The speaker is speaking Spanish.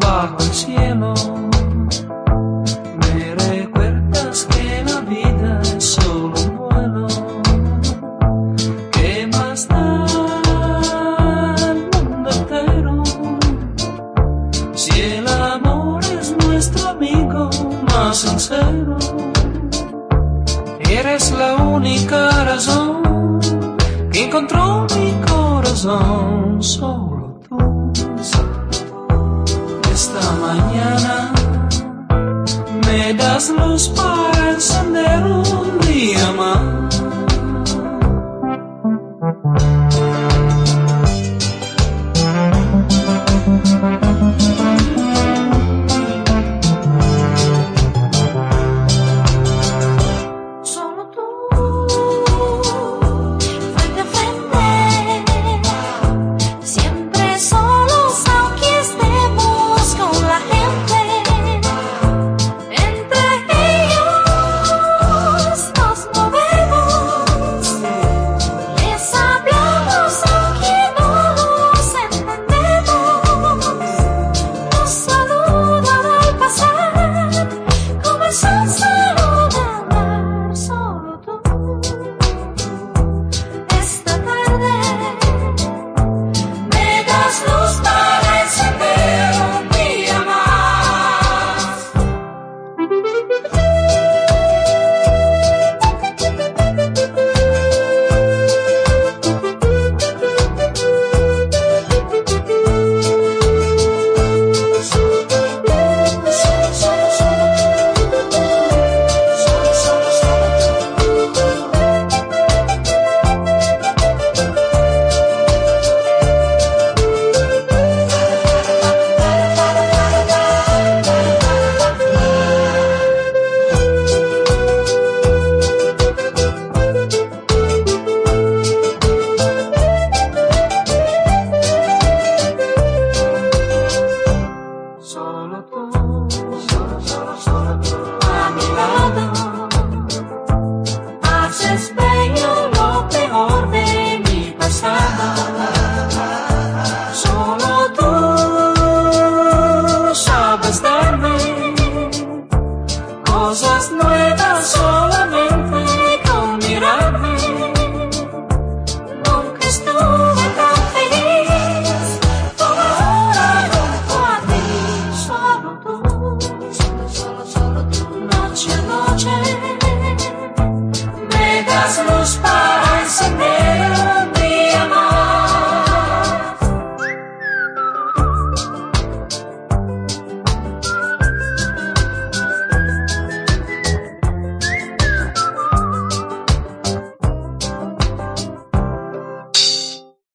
bajo el cielo. Me recuerdas que la vida es solo un vuelo. ¿Qué más da el mundo entero? Si el amor es nuestro amigo más sincero. Eres la única razón que encontró mi corazón, solo mañana me das luz para encender un día más. cosas nuevas solamente con mirarte. Nunca estuve tan feliz, por ahora junto a ti, solo tú, solo, solo, solo tú. Noche, noche, me das luz para encender.